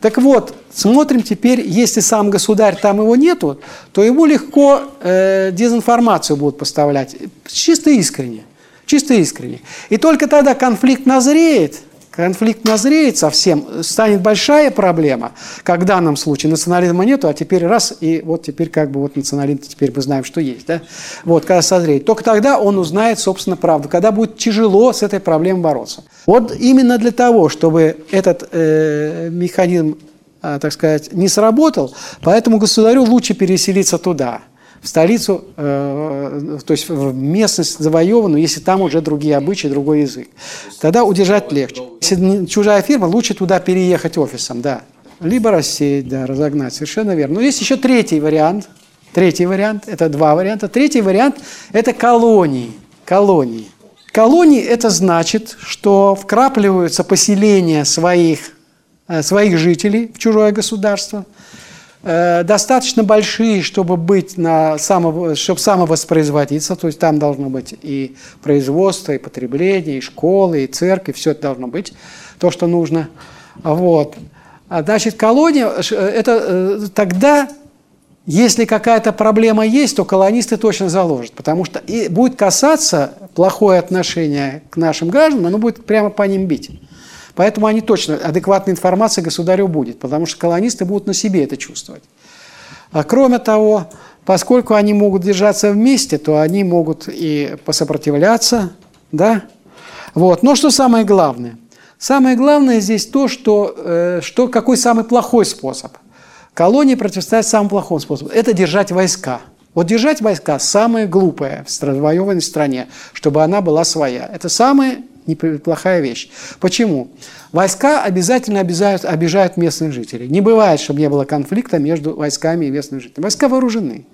Так вот, смотрим теперь, если сам государь там его нету, то ему легко э, дезинформацию будут поставлять. Чисто искренне. Чисто искренне. И только тогда конфликт назреет, конфликт назреет совсем, станет большая проблема, как в данном случае национализма нету, а теперь раз, и вот теперь как бы вот национализм, теперь мы знаем, что есть, да? Вот, когда созреет. Только тогда он узнает, собственно, правду, когда будет тяжело с этой проблемой бороться. Вот именно для того, чтобы этот э, механизм, э, так сказать, не сработал, поэтому государю лучше переселиться туда – столицу, э, то есть в местность завоеванную, если там уже другие обычаи, другой язык. Тогда удержать легче. Если чужая фирма, лучше туда переехать офисом, да. Либо рассеять, да, разогнать, совершенно верно. Но есть еще третий вариант. Третий вариант, это два варианта. Третий вариант – это колонии. Колонии. Колонии – это значит, что вкрапливаются поселения своих, э, своих жителей в чужое государство – достаточно большие, чтобы быть на само, чтобы самовоспроизводиться, то есть там должно быть и производство, и потребление, и школы, и церковь, все это должно быть, то, что нужно. Вот. А значит, колония, это э, тогда, если какая-то проблема есть, то колонисты точно заложат, потому что и будет касаться плохое отношение к нашим гражданам, оно будет прямо по ним бить. Поэтому они точно, адекватная информация государю будет, потому что колонисты будут на себе это чувствовать. А кроме того, поскольку они могут держаться вместе, то они могут и посопротивляться, да? Вот. Но что самое главное? Самое главное здесь то, что, э, что какой самый плохой способ. Колонии противостоять самому плохому способу. Это держать войска. Вот держать войска – самое глупое в завоеванной стране, чтобы она была своя. Это самое неплохая вещь. Почему? Войска обязательно обижают, обижают местных жителей. Не бывает, чтобы не было конфликта между войсками и местными жителями. Войска вооружены.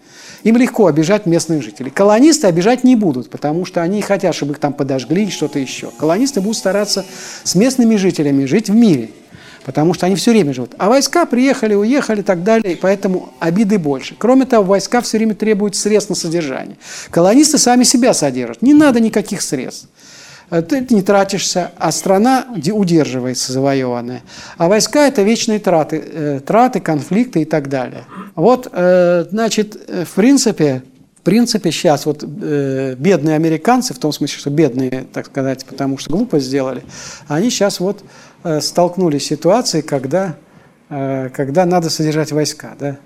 Им легко обижать местных жителей. Колонисты обижать не будут, потому что они хотят, чтобы их там подожгли, что-то еще. Колонисты будут стараться с местными жителями жить в мире, потому что они все время живут. А войска приехали, уехали и так далее, и поэтому обиды больше. Кроме того, войска все время требуют средств на содержание. Колонисты сами себя содержат. Не надо никаких средств. Э, ты не тратишься, а страна удерживается завоеванная. А войска – это вечные траты, э, траты, конфликты и так далее. Вот, э, значит, в принципе, в принципе, сейчас вот бедные американцы, в том смысле, что бедные, так сказать, потому что глупость сделали, они сейчас вот столкнулись с ситуацией, когда, когда надо содержать войска. Да?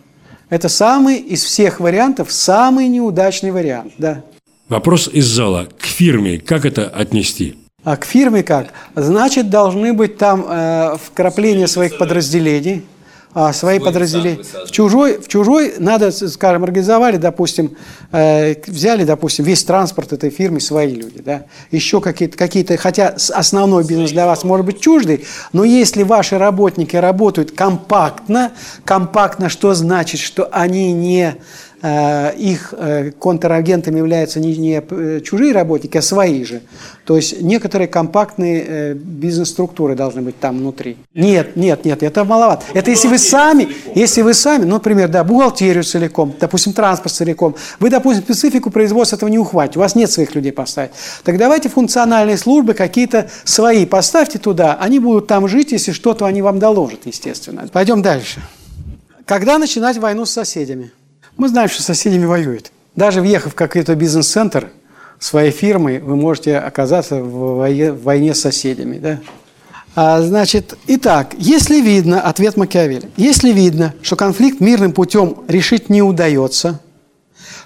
Это самый из всех вариантов, самый неудачный вариант. Да? Вопрос из зала. К фирме как это отнести? А к фирме как? Значит, должны быть там э, вкрапления своих подразделений, а, свои подразделения. В чужой, в чужой надо, скажем, организовали, допустим, э, взяли, допустим, весь транспорт этой фирмы свои люди, да, еще какие-то, какие-то, хотя основной бизнес для вас может быть чуждый, но если ваши работники работают компактно, компактно, что значит, что они не Э, их э, контрагентами являются не, не э, чужие работники, а свои же. То есть некоторые компактные бизнес-структуры должны быть там внутри. Нет, нет, нет, это маловато. Это если вы сами, если вы сами, ну, например, да, бухгалтерию целиком, допустим, транспорт целиком, вы, допустим, специфику производства этого не ухватите, у вас нет своих людей поставить. Так давайте функциональные службы какие-то свои поставьте туда, они будут там жить, если что-то они вам доложат, естественно. Пойдем дальше. Когда начинать войну с соседями? Мы знаем, что с соседями воюют. Даже въехав в какой-то бизнес-центр своей фирмы, вы можете оказаться в войне с соседями. Да? А, значит, итак, если видно, ответ Макиавелли, если видно, что конфликт мирным путем решить не удается,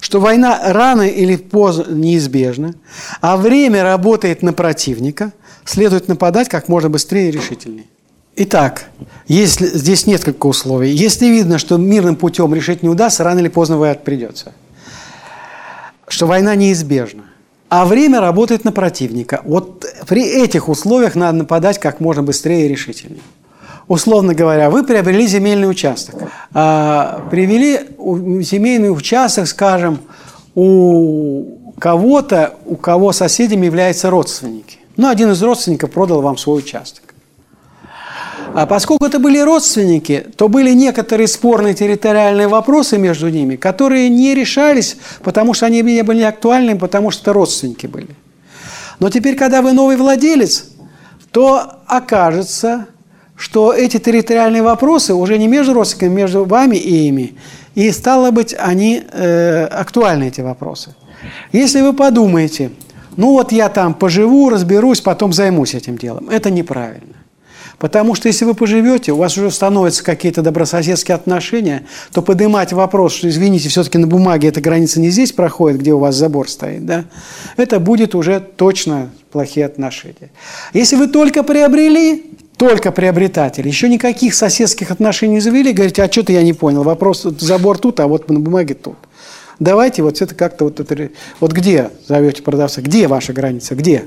что война рано или поздно неизбежна, а время работает на противника, следует нападать как можно быстрее и решительнее. Итак, если, здесь несколько условий. Если видно, что мирным путем решить не удастся, рано или поздно воевать придется. Что война неизбежна. А время работает на противника. Вот при этих условиях надо нападать как можно быстрее и решительнее. Условно говоря, вы приобрели земельный участок. А, привели семейный участок, скажем, у кого-то, у кого соседями являются родственники. Ну, один из родственников продал вам свой участок. А поскольку это были родственники, то были некоторые спорные территориальные вопросы между ними, которые не решались, потому что они не были актуальны, потому что родственники были. Но теперь, когда вы новый владелец, то окажется, что эти территориальные вопросы уже не между родственниками, между вами и ими. И стало быть, они э, актуальны, эти вопросы. Если вы подумаете, ну вот я там поживу, разберусь, потом займусь этим делом, это неправильно. Потому что если вы поживете, у вас уже становятся какие-то добрососедские отношения, то поднимать вопрос, что, извините, все-таки на бумаге эта граница не здесь проходит, где у вас забор стоит, да, это будет уже точно плохие отношения. Если вы только приобрели, только приобретатель, еще никаких соседских отношений не завели, говорите, а что-то я не понял, вопрос, забор тут, а вот на бумаге тут. Давайте вот это как-то вот это, вот где зовете продавца, где ваша граница, где?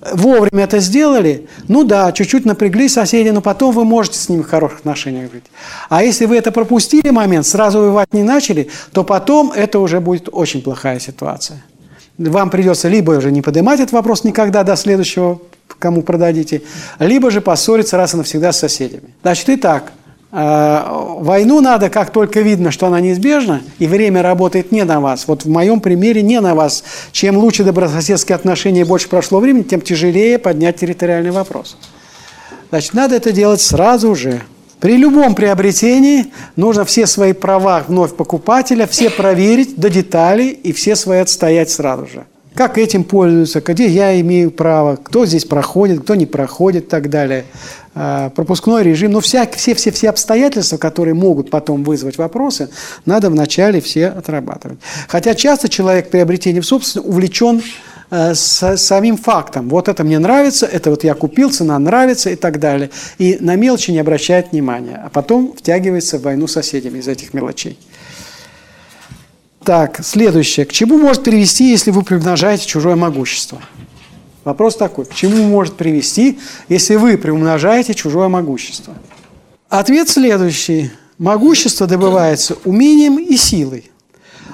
Вовремя это сделали, ну да, чуть-чуть напрягли соседи, но потом вы можете с ними в хороших отношениях быть. А если вы это пропустили момент, сразу воевать не начали, то потом это уже будет очень плохая ситуация. Вам придется либо уже не поднимать этот вопрос никогда до следующего, кому продадите, либо же поссориться раз и навсегда с соседями. Значит, итак, Э, войну надо, как только видно, что она неизбежна, и время работает не на вас. Вот в моем примере не на вас. Чем лучше добрососедские отношения и больше прошло времени, тем тяжелее поднять территориальный вопрос. Значит, надо это делать сразу же. При любом приобретении нужно все свои права вновь покупателя, все проверить до деталей и все свои отстоять сразу же. Как этим пользуются, где я имею право, кто здесь проходит, кто не проходит и так далее. Э, пропускной режим, ну, вся, все, все, все обстоятельства, которые могут потом вызвать вопросы, надо вначале все отрабатывать. Хотя часто человек приобретением собственности увлечен э, с самим фактом. Вот это мне нравится, это вот я купил, цена нравится и так далее. И на мелочи не обращает внимания. А потом втягивается в войну с соседями из этих мелочей. Так, следующее. К чему может привести, если вы примножаете чужое могущество? Вопрос такой, к чему может привести, если вы приумножаете чужое могущество? Ответ следующий. Могущество добывается умением и силой.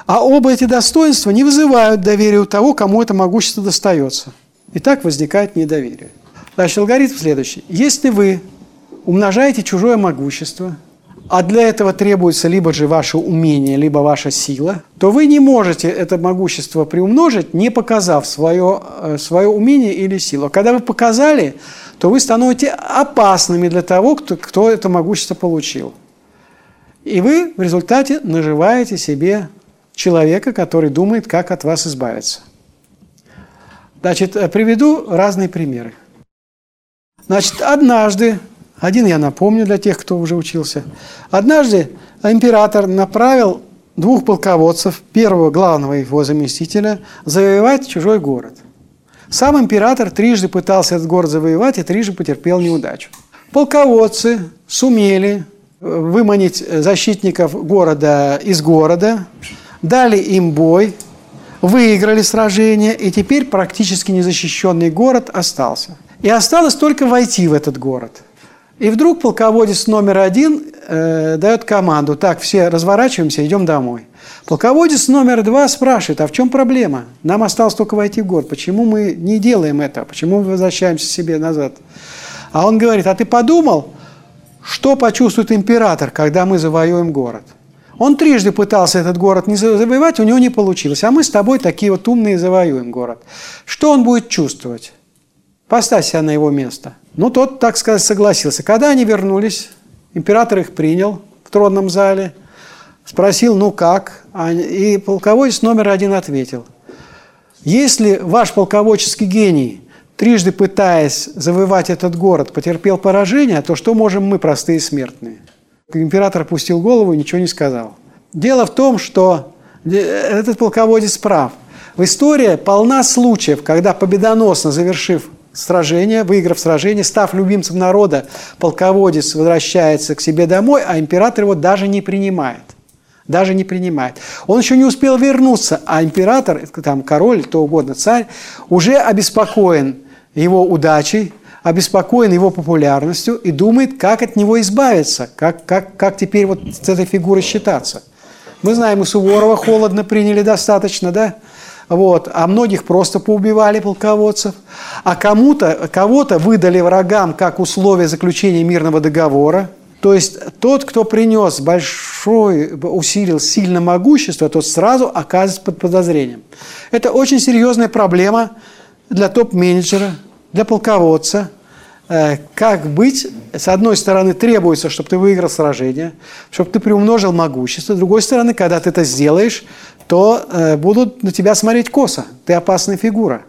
А оба эти достоинства не вызывают доверия у того, кому это могущество достается. И так возникает недоверие. Дальше алгоритм следующий. Если вы умножаете чужое могущество – а для этого требуется либо же ваше умение, либо ваша сила, то вы не можете это могущество приумножить, не показав свое, э, свое умение или силу. А когда вы показали, то вы становитесь опасными для того, кто, кто это могущество получил. И вы в результате наживаете себе человека, который думает, как от вас избавиться. Значит, э, приведу разные примеры. Значит, однажды один я напомню для тех, кто уже учился. Однажды император направил двух полководцев, первого главного его заместителя, завоевать чужой город. Сам император трижды пытался этот город завоевать и трижды потерпел неудачу. Полководцы сумели э, выманить защитников города из города, дали им бой, выиграли сражение, и теперь практически незащищенный город остался. И осталось только войти в этот город – и вдруг полководец номер один э, дает команду, так, все разворачиваемся, идем домой. Полководец номер два спрашивает, а в чем проблема? Нам осталось только войти в город, почему мы не делаем это, почему мы возвращаемся себе назад? А он говорит, а ты подумал, что почувствует император, когда мы завоюем город? Он трижды пытался этот город не завоевать, у него не получилось. А мы с тобой такие вот умные завоюем город. Что он будет чувствовать? Поставь себя на его место – ну, тот, так сказать, согласился. Когда они вернулись, император их принял в тронном зале, спросил, ну как? И полководец номер один ответил. Если ваш полководческий гений, трижды пытаясь завоевать этот город, потерпел поражение, то что можем мы, простые смертные? Император опустил голову и ничего не сказал. Дело в том, что этот полководец прав. В истории полна случаев, когда победоносно завершив сражение, выиграв сражение, став любимцем народа, полководец возвращается к себе домой, а император его даже не принимает. Даже не принимает. Он еще не успел вернуться, а император, там король, кто угодно, царь, уже обеспокоен его удачей, обеспокоен его популярностью и думает, как от него избавиться, как, как, как теперь вот с этой фигурой считаться. Мы знаем, и Суворова холодно приняли достаточно, да? Вот. А многих просто поубивали полководцев. А кому-то, кого-то выдали врагам как условие заключения мирного договора. То есть тот, кто принес большой, усилил сильно могущество, тот сразу оказывается под подозрением. Это очень серьезная проблема для топ-менеджера, для полководца, как быть. С одной стороны, требуется, чтобы ты выиграл сражение, чтобы ты приумножил могущество. С другой стороны, когда ты это сделаешь, то э, будут на тебя смотреть косо. Ты опасная фигура.